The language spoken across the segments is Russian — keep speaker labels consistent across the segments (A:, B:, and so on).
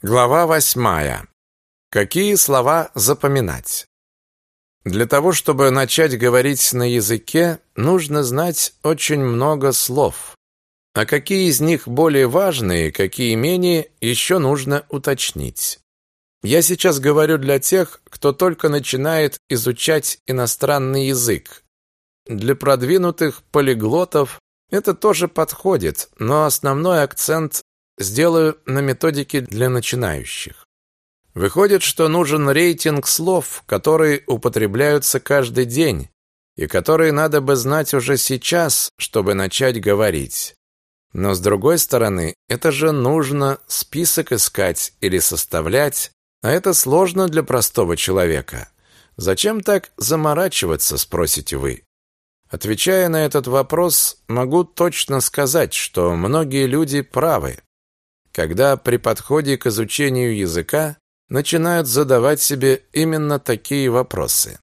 A: Глава восьмая. Какие слова запоминать? Для того, чтобы начать говорить на языке, нужно знать очень много слов. А какие из них более важные, какие менее, еще нужно уточнить. Я сейчас говорю для тех, кто только начинает изучать иностранный язык. Для продвинутых полиглотов это тоже подходит, но основной акцент сделаю на методике для начинающих. Выходит, что нужен рейтинг слов, которые употребляются каждый день и которые надо бы знать уже сейчас, чтобы начать говорить. Но с другой стороны, это же нужно список искать или составлять, а это сложно для простого человека. Зачем так заморачиваться, спросите вы? Отвечая на этот вопрос, могу точно сказать, что многие люди правы когда при подходе к изучению языка начинают задавать себе именно такие вопросы.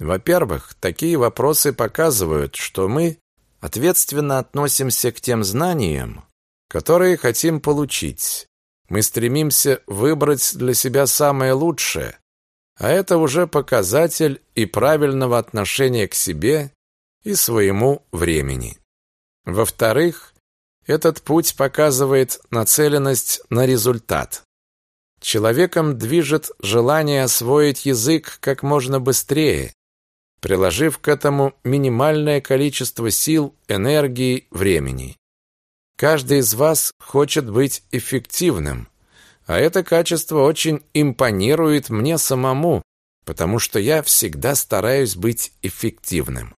A: Во-первых, такие вопросы показывают, что мы ответственно относимся к тем знаниям, которые хотим получить. Мы стремимся выбрать для себя самое лучшее, а это уже показатель и правильного отношения к себе и своему времени. Во-вторых, этот путь показывает нацеленность на результат. Человеком движет желание освоить язык как можно быстрее, приложив к этому минимальное количество сил, энергии, времени. Каждый из вас хочет быть эффективным, а это качество очень импонирует мне самому, потому что я всегда стараюсь быть эффективным.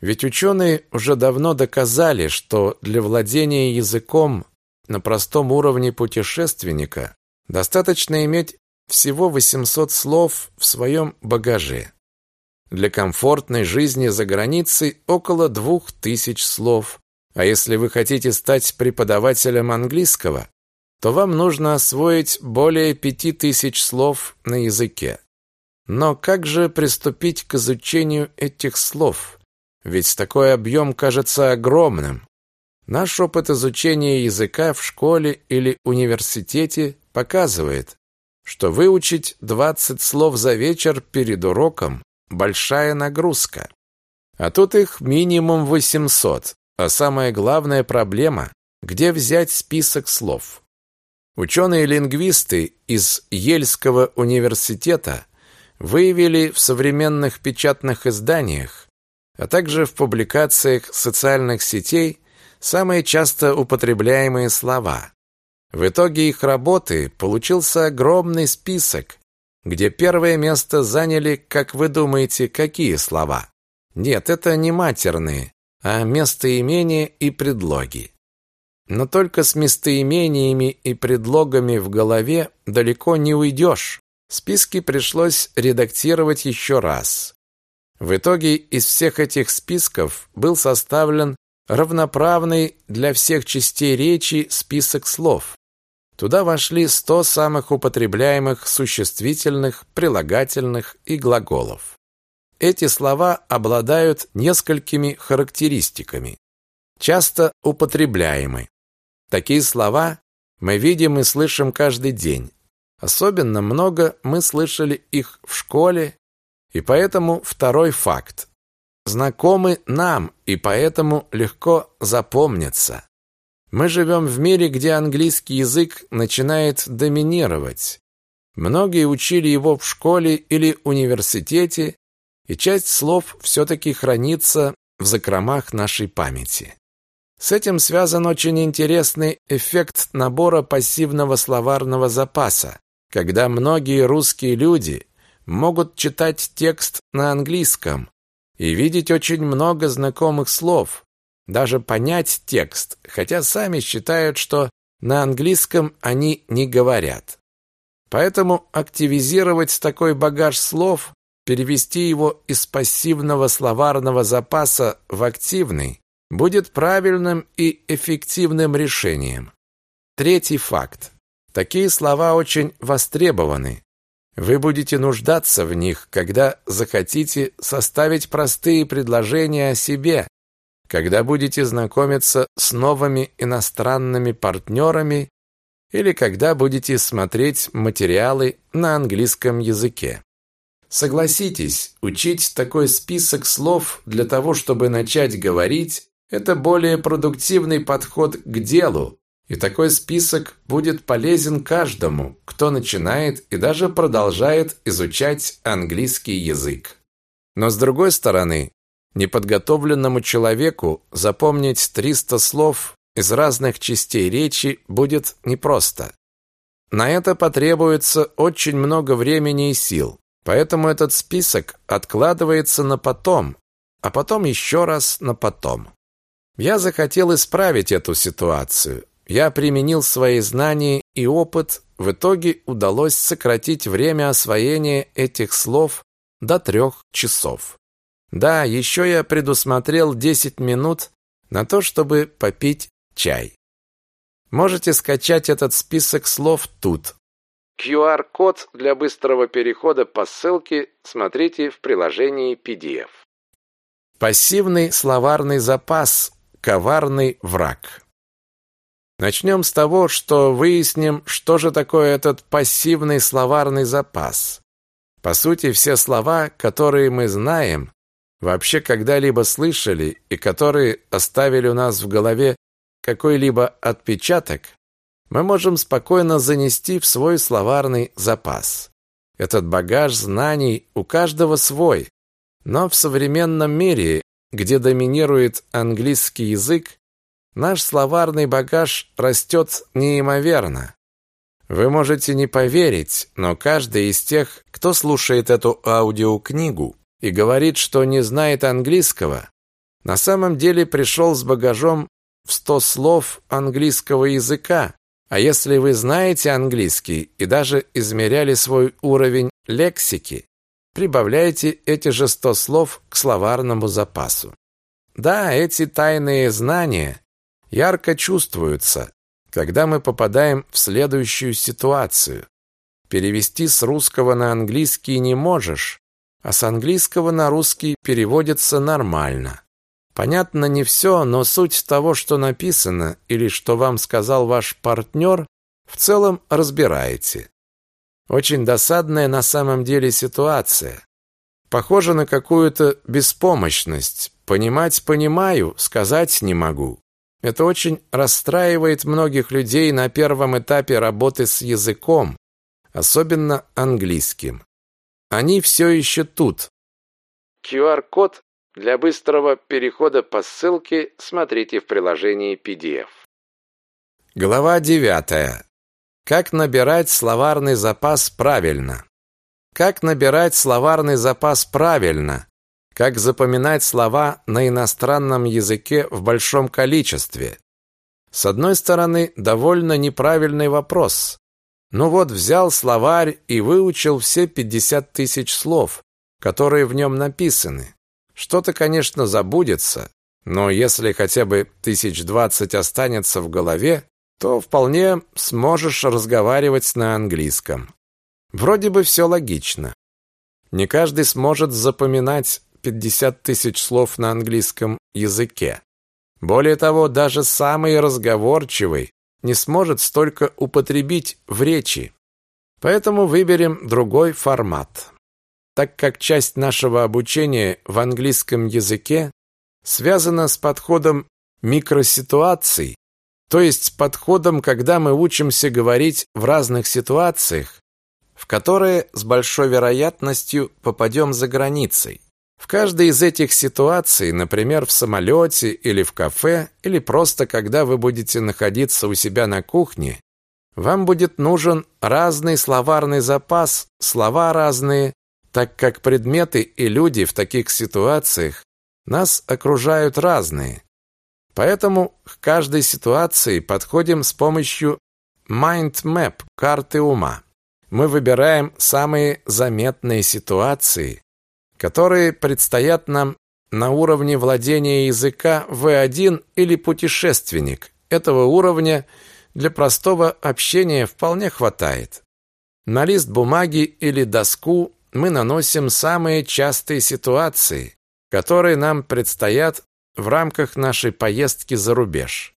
A: Ведь ученые уже давно доказали, что для владения языком на простом уровне путешественника достаточно иметь всего 800 слов в своем багаже. Для комфортной жизни за границей около 2000 слов. А если вы хотите стать преподавателем английского, то вам нужно освоить более 5000 слов на языке. Но как же приступить к изучению этих слов? Ведь такой объем кажется огромным. Наш опыт изучения языка в школе или университете показывает, что выучить 20 слов за вечер перед уроком – большая нагрузка. А тут их минимум 800. А самая главная проблема – где взять список слов? Ученые-лингвисты из Ельского университета выявили в современных печатных изданиях а также в публикациях социальных сетей самые часто употребляемые слова. В итоге их работы получился огромный список, где первое место заняли, как вы думаете, какие слова? Нет, это не матерные, а местоимения и предлоги. Но только с местоимениями и предлогами в голове далеко не уйдешь. Списки пришлось редактировать еще раз. В итоге из всех этих списков был составлен равноправный для всех частей речи список слов. Туда вошли 100 самых употребляемых существительных, прилагательных и глаголов. Эти слова обладают несколькими характеристиками. Часто употребляемы. Такие слова мы видим и слышим каждый день. Особенно много мы слышали их в школе и поэтому второй факт. Знакомы нам, и поэтому легко запомнятся. Мы живем в мире, где английский язык начинает доминировать. Многие учили его в школе или университете, и часть слов все-таки хранится в закромах нашей памяти. С этим связан очень интересный эффект набора пассивного словарного запаса, когда многие русские люди могут читать текст на английском и видеть очень много знакомых слов, даже понять текст, хотя сами считают, что на английском они не говорят. Поэтому активизировать такой багаж слов, перевести его из пассивного словарного запаса в активный, будет правильным и эффективным решением. Третий факт. Такие слова очень востребованы, вы будете нуждаться в них, когда захотите составить простые предложения о себе, когда будете знакомиться с новыми иностранными партнерами или когда будете смотреть материалы на английском языке. Согласитесь, учить такой список слов для того, чтобы начать говорить, это более продуктивный подход к делу, и такой список будет полезен каждому, кто начинает и даже продолжает изучать английский язык. Но с другой стороны, неподготовленному человеку запомнить 300 слов из разных частей речи будет непросто. На это потребуется очень много времени и сил. Поэтому этот список откладывается на потом, а потом еще раз на потом. Я захотел исправить эту ситуацию, я применил свои знания и опыт, в итоге удалось сократить время освоения этих слов до трех часов. Да, еще я предусмотрел 10 минут на то, чтобы попить чай. Можете скачать этот список слов тут. QR-код для быстрого перехода по ссылке смотрите в приложении PDF. Пассивный словарный запас – коварный враг. Начнем с того, что выясним, что же такое этот пассивный словарный запас. По сути, все слова, которые мы знаем, вообще когда-либо слышали и которые оставили у нас в голове какой-либо отпечаток, мы можем спокойно занести в свой словарный запас. Этот багаж знаний у каждого свой, но в современном мире, где доминирует английский язык, Наш словарный багаж растет неимоверно. Вы можете не поверить, но каждый из тех, кто слушает эту аудиокнигу и говорит, что не знает английского, на самом деле пришел с багажом в 100 слов английского языка. А если вы знаете английский и даже измеряли свой уровень лексики, прибавляйте эти же 100 слов к словарному запасу. Да, эти тайные знания ярко чувствуются, когда мы попадаем в следующую ситуацию. Перевести с русского на английский не можешь, а с английского на русский переводится нормально. Понятно не все, но суть того, что написано или что вам сказал ваш партнер, в целом разбираете. Очень досадная на самом деле ситуация. Похоже на какую-то беспомощность. Понимать понимаю, сказать не могу. Это очень расстраивает многих людей на первом этапе работы с языком, особенно английским. Они все еще тут. QR-код для быстрого перехода по ссылке смотрите в приложении PDF. Глава 9. Как набирать словарный запас правильно? Как набирать словарный запас правильно? Как запоминать слова на иностранном языке в большом количестве? С одной стороны, довольно неправильный вопрос. Ну вот взял словарь и выучил все 50 тысяч слов, которые в нем написаны. Что-то, конечно, забудется, но если хотя бы тысяч двадцать останется в голове, то вполне сможешь разговаривать на английском. Вроде бы все логично. Не каждый сможет запоминать 50 тысяч слов на английском языке. Более того, даже самый разговорчивый не сможет столько употребить в речи. Поэтому выберем другой формат. Так как часть нашего обучения в английском языке связана с подходом микроситуаций, то есть с подходом, когда мы учимся говорить в разных ситуациях, в которые с большой вероятностью попадем за границей. В каждой из этих ситуаций, например, в самолете или в кафе, или просто когда вы будете находиться у себя на кухне, вам будет нужен разный словарный запас, слова разные, так как предметы и люди в таких ситуациях нас окружают разные. Поэтому к каждой ситуации подходим с помощью mind map, карты ума. Мы выбираем самые заметные ситуации, которые предстоят нам на уровне владения языка В1 или путешественник. Этого уровня для простого общения вполне хватает. На лист бумаги или доску мы наносим самые частые ситуации, которые нам предстоят в рамках нашей поездки за рубеж.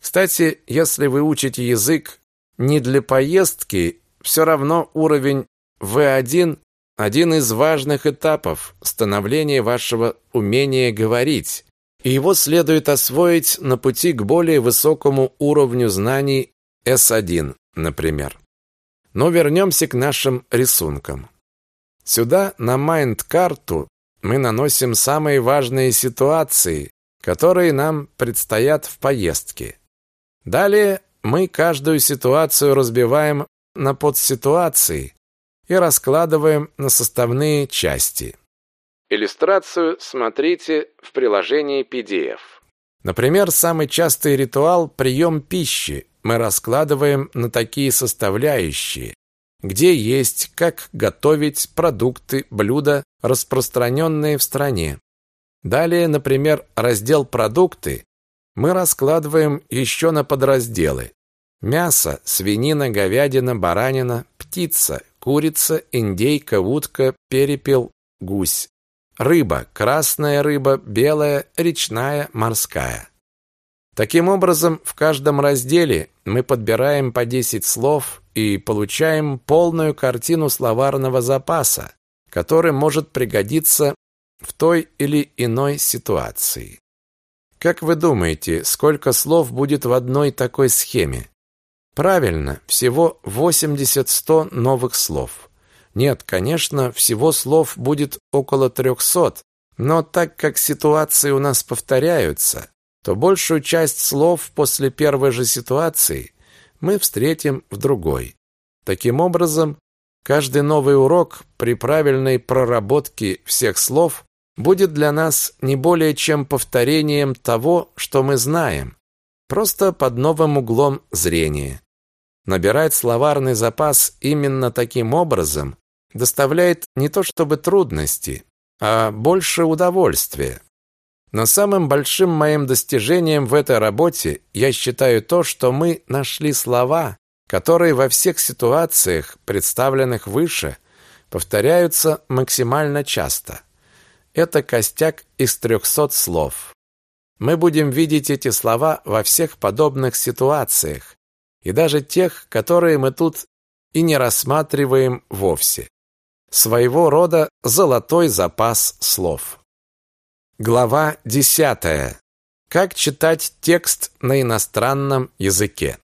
A: Кстати, если вы учите язык не для поездки, все равно уровень В1 – один из важных этапов становления вашего умения говорить, и его следует освоить на пути к более высокому уровню знаний S1, например. Но вернемся к нашим рисункам. Сюда, на майнд-карту, мы наносим самые важные ситуации, которые нам предстоят в поездке. Далее мы каждую ситуацию разбиваем на подситуации и раскладываем на составные части. Иллюстрацию смотрите в приложении PDF. Например, самый частый ритуал – прием пищи. Мы раскладываем на такие составляющие, где есть, как готовить продукты, блюда, распространенные в стране. Далее, например, раздел «Продукты» мы раскладываем еще на подразделы. Мясо, свинина, говядина, баранина, птица, курица, индейка, утка, перепел, гусь. Рыба, красная рыба, белая, речная, морская. Таким образом, в каждом разделе мы подбираем по 10 слов и получаем полную картину словарного запаса, который может пригодиться в той или иной ситуации. Как вы думаете, сколько слов будет в одной такой схеме? Правильно, всего 80-100 новых слов. Нет, конечно, всего слов будет около 300, но так как ситуации у нас повторяются, то большую часть слов после первой же ситуации мы встретим в другой. Таким образом, каждый новый урок при правильной проработке всех слов будет для нас не более чем повторением того, что мы знаем, просто под новым углом зрения. Набирать словарный запас именно таким образом доставляет не то чтобы трудности, а больше удовольствия. Но самым большим моим достижением в этой работе я считаю то, что мы нашли слова, которые во всех ситуациях, представленных выше, повторяются максимально часто. Это костяк из 300 слов. Мы будем видеть эти слова во всех подобных ситуациях, и даже тех, которые мы тут и не рассматриваем вовсе. Своего рода золотой запас слов. Глава 10. Как читать текст на иностранном языке.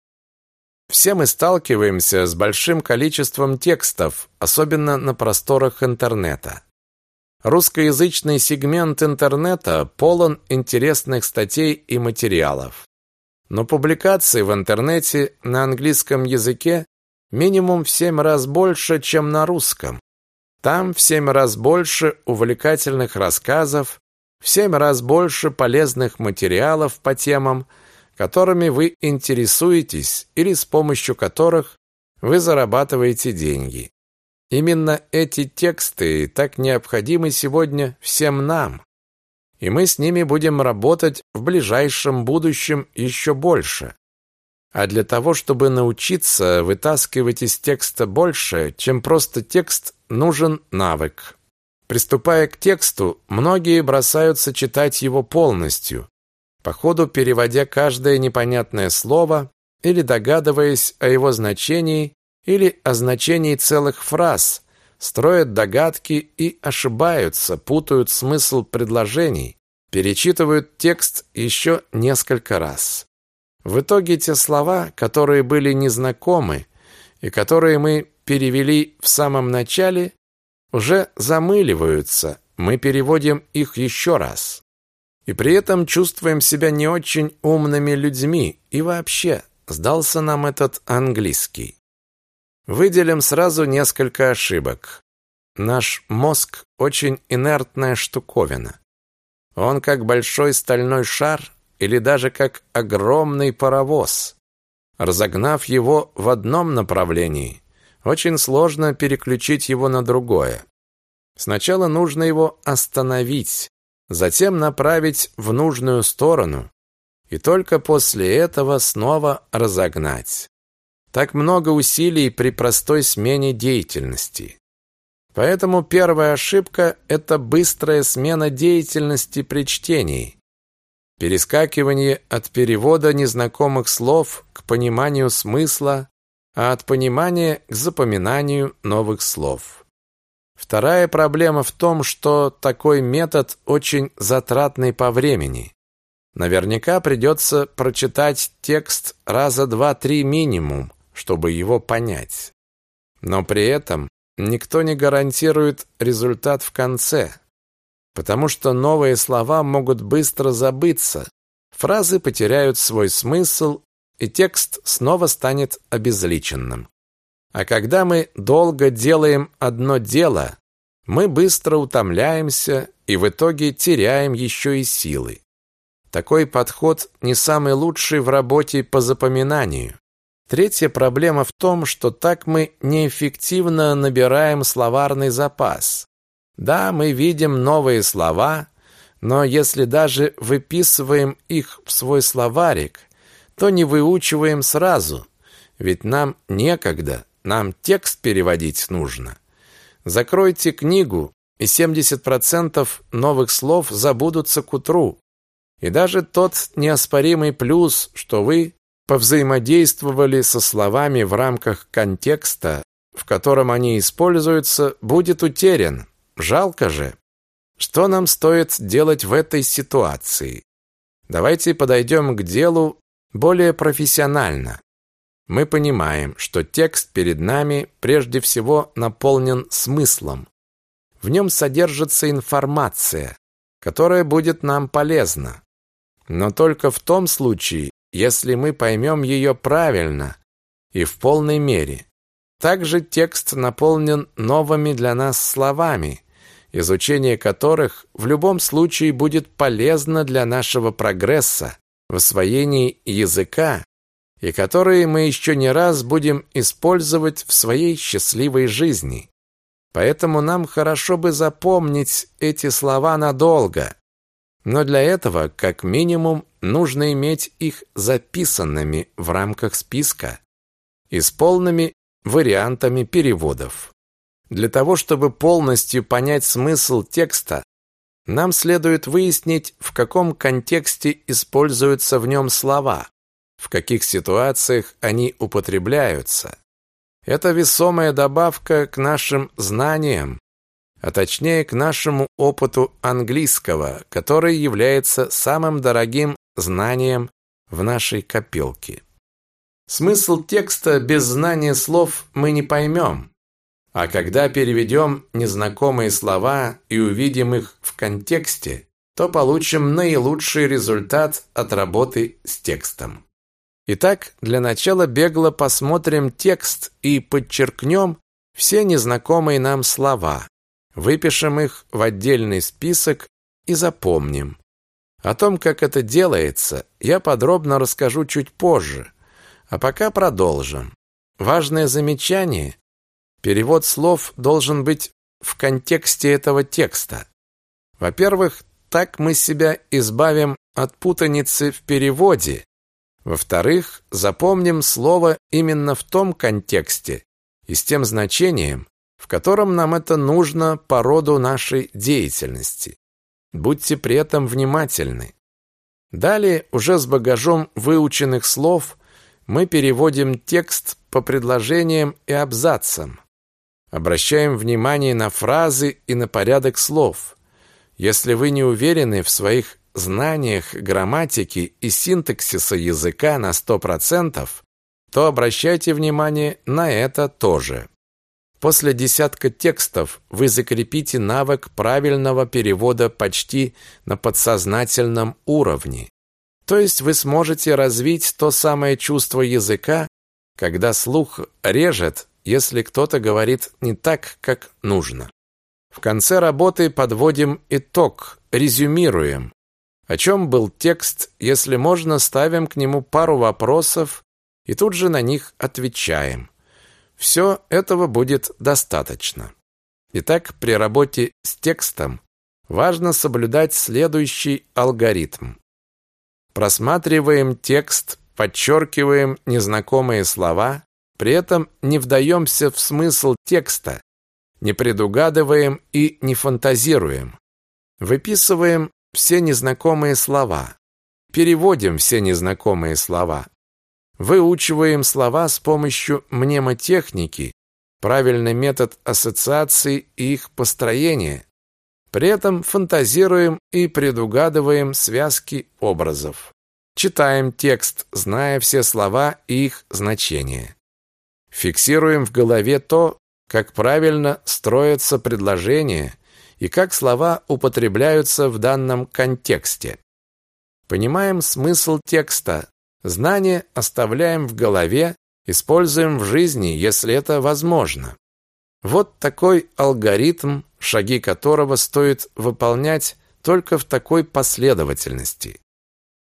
A: Все мы сталкиваемся с большим количеством текстов, особенно на просторах интернета. Русскоязычный сегмент интернета полон интересных статей и материалов. Но публикаций в интернете на английском языке минимум в семь раз больше, чем на русском. Там в семь раз больше увлекательных рассказов, в семь раз больше полезных материалов по темам, которыми вы интересуетесь или с помощью которых вы зарабатываете деньги. Именно эти тексты так необходимы сегодня всем нам, и мы с ними будем работать в ближайшем будущем еще больше. А для того, чтобы научиться вытаскивать из текста больше, чем просто текст, нужен навык. Приступая к тексту, многие бросаются читать его полностью, по ходу переводя каждое непонятное слово или догадываясь о его значении или о значении целых фраз, строят догадки и ошибаются, путают смысл предложений, перечитывают текст еще несколько раз. В итоге те слова, которые были незнакомы и которые мы перевели в самом начале, уже замыливаются, мы переводим их еще раз. И при этом чувствуем себя не очень умными людьми и вообще сдался нам этот английский. Выделим сразу несколько ошибок. Наш мозг очень инертная штуковина. Он как большой стальной шар или даже как огромный паровоз. Разогнав его в одном направлении, очень сложно переключить его на другое. Сначала нужно его остановить, затем направить в нужную сторону, и только после этого снова разогнать. Так много усилий при простой смене деятельности. Поэтому первая ошибка – это быстрая смена деятельности при чтении. Перескакивание от перевода незнакомых слов к пониманию смысла, а от понимания к запоминанию новых слов. Вторая проблема в том, что такой метод очень затратный по времени. Наверняка придется прочитать текст раза два-три минимум, чтобы его понять. Но при этом никто не гарантирует результат в конце, потому что новые слова могут быстро забыться, фразы потеряют свой смысл, и текст снова станет обезличенным. А когда мы долго делаем одно дело, мы быстро утомляемся и в итоге теряем еще и силы. Такой подход не самый лучший в работе по запоминанию. Третья проблема в том, что так мы неэффективно набираем словарный запас. Да, мы видим новые слова, но если даже выписываем их в свой словарик, то не выучиваем сразу, ведь нам некогда, нам текст переводить нужно. Закройте книгу, и 70% новых слов забудутся к утру. И даже тот неоспоримый плюс, что вы повзаимодействовали со словами в рамках контекста, в котором они используются, будет утерян. Жалко же. Что нам стоит делать в этой ситуации? Давайте подойдем к делу более профессионально. Мы понимаем, что текст перед нами прежде всего наполнен смыслом. В нем содержится информация, которая будет нам полезна. Но только в том случае, если мы поймем ее правильно и в полной мере. Также текст наполнен новыми для нас словами, изучение которых в любом случае будет полезно для нашего прогресса в освоении языка и которые мы еще не раз будем использовать в своей счастливой жизни. Поэтому нам хорошо бы запомнить эти слова надолго. Но для этого, как минимум, нужно иметь их записанными в рамках списка и с полными вариантами переводов. Для того, чтобы полностью понять смысл текста, нам следует выяснить, в каком контексте используются в нем слова, в каких ситуациях они употребляются. Это весомая добавка к нашим знаниям, а точнее к нашему опыту английского, который является самым дорогим знанием в нашей копилке. Смысл текста без знания слов мы не поймем, а когда переведем незнакомые слова и увидим их в контексте, то получим наилучший результат от работы с текстом. Итак, для начала бегло посмотрим текст и подчеркнем все незнакомые нам слова, выпишем их в отдельный список и запомним. О том, как это делается, я подробно расскажу чуть позже, а пока продолжим. Важное замечание Перевод слов должен быть в контексте этого текста. Во-первых, так мы себя избавим от путаницы в переводе. Во-вторых, запомним слово именно в том контексте и с тем значением, в котором нам это нужно по роду нашей деятельности. Будьте при этом внимательны. Далее, уже с багажом выученных слов, мы переводим текст по предложениям и абзацам. Обращаем внимание на фразы и на порядок слов. Если вы не уверены в своих знаниях грамматики и синтаксиса языка на 100%, то обращайте внимание на это тоже. После десятка текстов вы закрепите навык правильного перевода почти на подсознательном уровне. То есть вы сможете развить то самое чувство языка, когда слух режет если кто-то говорит не так, как нужно. В конце работы подводим итог, резюмируем. О чем был текст, если можно, ставим к нему пару вопросов и тут же на них отвечаем. Все этого будет достаточно. Итак, при работе с текстом важно соблюдать следующий алгоритм. Просматриваем текст, подчеркиваем незнакомые слова, при этом не вдаемся в смысл текста, не предугадываем и не фантазируем. Выписываем все незнакомые слова, переводим все незнакомые слова. Выучиваем слова с помощью мнемотехники, правильный метод ассоциации и их построения. При этом фантазируем и предугадываем связки образов. Читаем текст, зная все слова и их значения. Фиксируем в голове то, как правильно строятся предложения и как слова употребляются в данном контексте. Понимаем смысл текста, знания оставляем в голове, используем в жизни, если это возможно. Вот такой алгоритм, шаги которого стоит выполнять только в такой последовательности.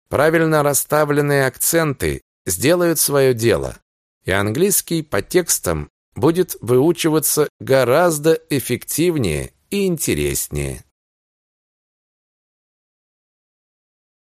A: Правильно расставленные акценты сделают свое дело, и английский по текстам будет выучиваться гораздо эффективнее и интереснее.